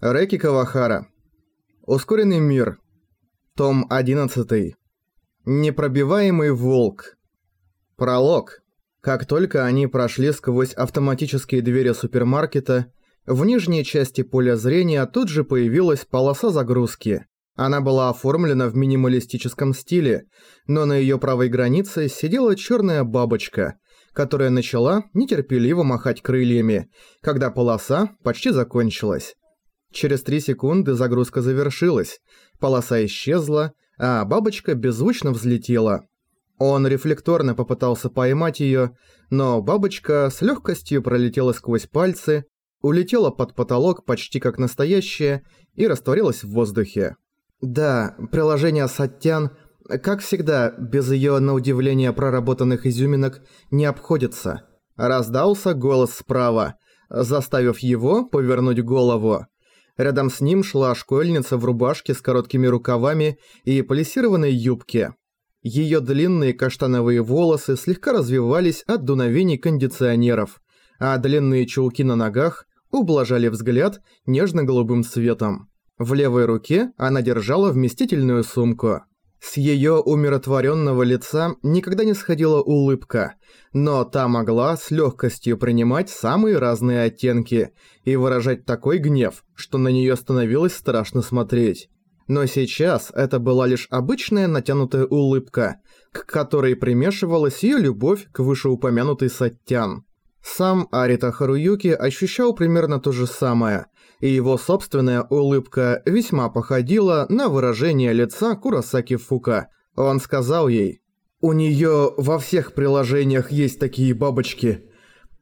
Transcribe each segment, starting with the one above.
Рэки Кавахара. Ускоренный мир. Том 11. Непробиваемый волк. Пролог. Как только они прошли сквозь автоматические двери супермаркета, в нижней части поля зрения тут же появилась полоса загрузки. Она была оформлена в минималистическом стиле, но на её правой границе сидела чёрная бабочка, которая начала нетерпеливо махать крыльями, когда полоса почти закончилась. Через три секунды загрузка завершилась, полоса исчезла, а бабочка беззвучно взлетела. Он рефлекторно попытался поймать её, но бабочка с лёгкостью пролетела сквозь пальцы, улетела под потолок почти как настоящая и растворилась в воздухе. Да, приложение Саттян, как всегда, без её на удивление проработанных изюминок не обходится. Раздался голос справа, заставив его повернуть голову. Рядом с ним шла школьница в рубашке с короткими рукавами и полисированной юбке. Её длинные каштановые волосы слегка развивались от дуновений кондиционеров, а длинные чулки на ногах ублажали взгляд нежно-голубым цветом. В левой руке она держала вместительную сумку. С её умиротворённого лица никогда не сходила улыбка, но та могла с лёгкостью принимать самые разные оттенки и выражать такой гнев, что на неё становилось страшно смотреть. Но сейчас это была лишь обычная натянутая улыбка, к которой примешивалась её любовь к вышеупомянутой Саттян. Сам Арита Харуюки ощущал примерно то же самое, и его собственная улыбка весьма походила на выражение лица Курасаки Фука. Он сказал ей, «У неё во всех приложениях есть такие бабочки.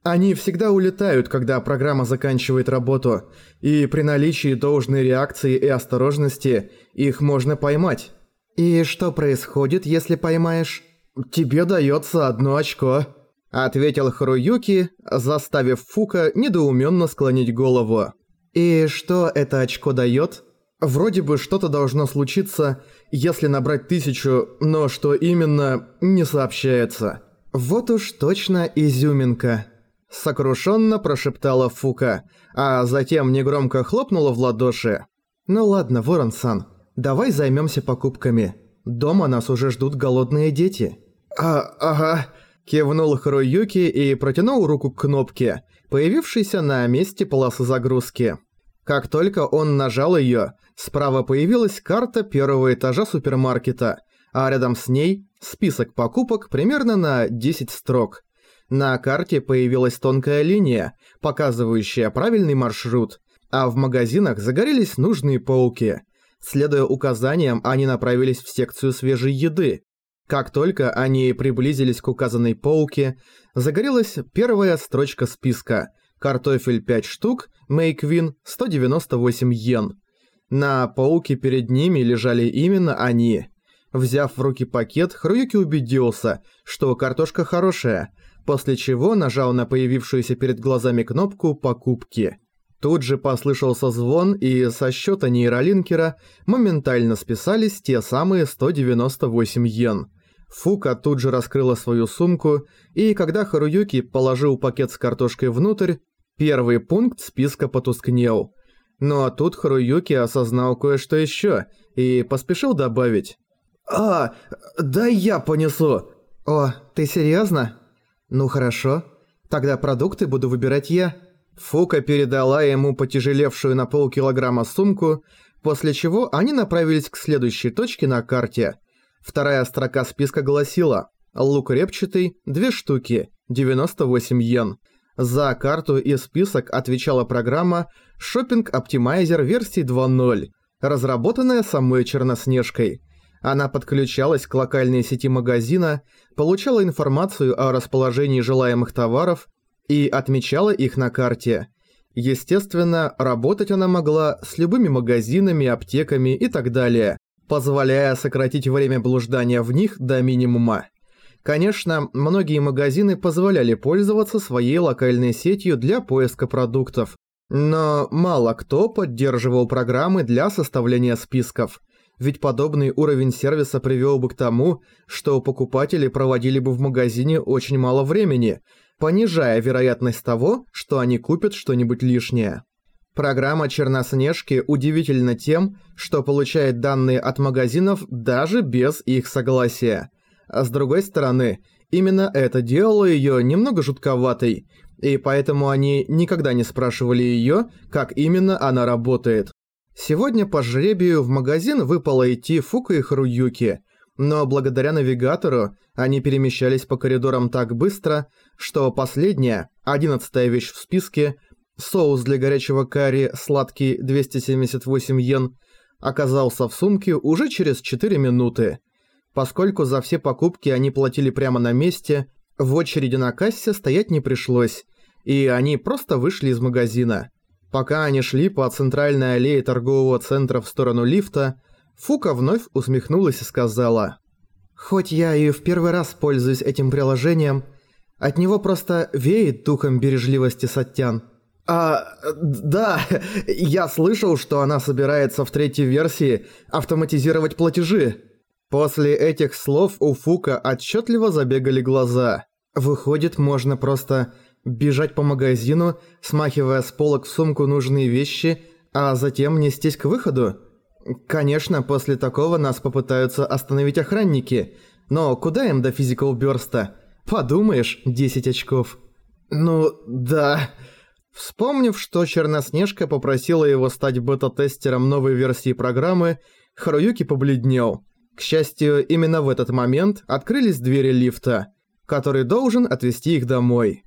Они всегда улетают, когда программа заканчивает работу, и при наличии должной реакции и осторожности их можно поймать». «И что происходит, если поймаешь?» «Тебе даётся одно очко», — ответил Харуюки, заставив Фука недоуменно склонить голову. «И что это очко даёт?» «Вроде бы что-то должно случиться, если набрать тысячу, но что именно, не сообщается». «Вот уж точно изюминка», — сокрушенно прошептала Фука, а затем негромко хлопнула в ладоши. «Ну ладно, Ворон-сан, давай займёмся покупками. Дома нас уже ждут голодные дети». «А, ага», Кивнул Харуюки и протянул руку к кнопке, появившейся на месте полосы загрузки. Как только он нажал её, справа появилась карта первого этажа супермаркета, а рядом с ней список покупок примерно на 10 строк. На карте появилась тонкая линия, показывающая правильный маршрут, а в магазинах загорелись нужные пауки. Следуя указаниям, они направились в секцию свежей еды, как только они приблизились к указанной полке, загорелась первая строчка списка «Картофель 5 штук, Мэйквин 198 йен». На полке перед ними лежали именно они. Взяв в руки пакет, Хруюки убедился, что картошка хорошая, после чего нажал на появившуюся перед глазами кнопку «Покупки». Тут же послышался звон, и со счета нейролинкера моментально списались те самые 198 йен – Фука тут же раскрыла свою сумку, и когда Харуюки положил пакет с картошкой внутрь, первый пункт списка потускнел. Но тут Харуюки осознал кое-что ещё и поспешил добавить. «А, да я понесу!» «О, ты серьёзно?» «Ну хорошо. Тогда продукты буду выбирать я». Фука передала ему потяжелевшую на полкилограмма сумку, после чего они направились к следующей точке на карте – Вторая строка списка гласила «Лук репчатый – 2 штуки, 98 йен». За карту и список отвечала программа Shopping Optimizer версии 2.0, разработанная самой Черноснежкой. Она подключалась к локальной сети магазина, получала информацию о расположении желаемых товаров и отмечала их на карте. Естественно, работать она могла с любыми магазинами, аптеками и так далее, позволяя сократить время блуждания в них до минимума. Конечно, многие магазины позволяли пользоваться своей локальной сетью для поиска продуктов, но мало кто поддерживал программы для составления списков, ведь подобный уровень сервиса привел бы к тому, что покупатели проводили бы в магазине очень мало времени, понижая вероятность того, что они купят что-нибудь лишнее. Программа Черноснежки удивительна тем, что получает данные от магазинов даже без их согласия. А с другой стороны, именно это делало её немного жутковатой, и поэтому они никогда не спрашивали её, как именно она работает. Сегодня по жребию в магазин выпало идти Фука и Харуюки, но благодаря навигатору они перемещались по коридорам так быстро, что последняя, одиннадцатая вещь в списке, соус для горячего карри сладкий 278 йен, оказался в сумке уже через 4 минуты. Поскольку за все покупки они платили прямо на месте, в очереди на кассе стоять не пришлось, и они просто вышли из магазина. Пока они шли по центральной аллее торгового центра в сторону лифта, Фука вновь усмехнулась и сказала, «Хоть я и в первый раз пользуюсь этим приложением, от него просто веет духом бережливости Саттян». «А, да, я слышал, что она собирается в третьей версии автоматизировать платежи». После этих слов у Фука отчетливо забегали глаза. Выходит, можно просто бежать по магазину, смахивая с полок в сумку нужные вещи, а затем нестись к выходу? Конечно, после такого нас попытаются остановить охранники, но куда им до физикал бёрста? Подумаешь, 10 очков. Ну, да. Вспомнив, что Черноснежка попросила его стать бета-тестером новой версии программы, Харуюки побледнел. К счастью, именно в этот момент открылись двери лифта, который должен отвезти их домой.